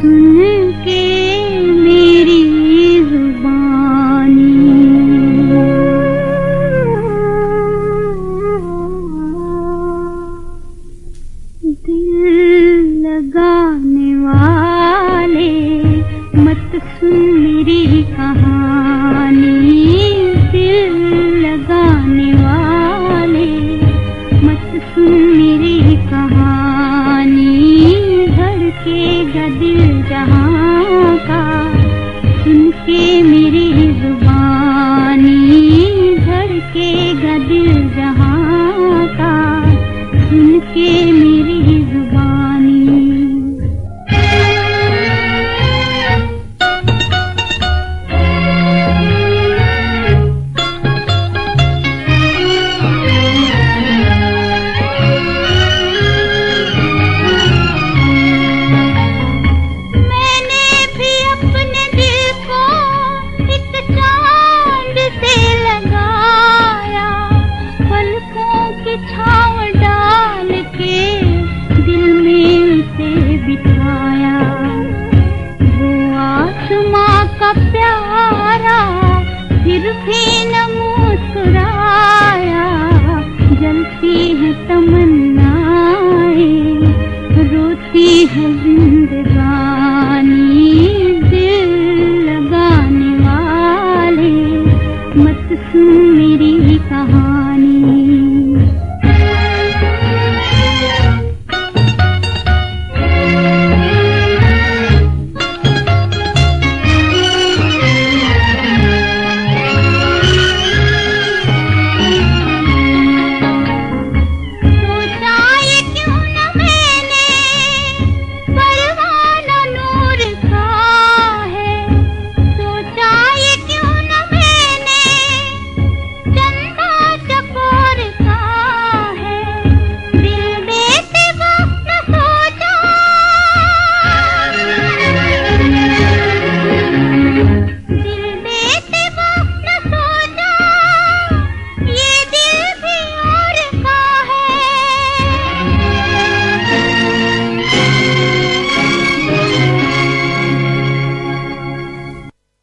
सुन के मेरी जुबानी दिल लगाने वाले मत सुन मेरी सुन मेरी कहानी धड़केगा दिल जहाँ का सुन के मेरी जुबानी धड़केगा दिल जहाँ का सुन के मेरी प्यारा फिर भी न मुस्कुराया। जलती है तमन्ना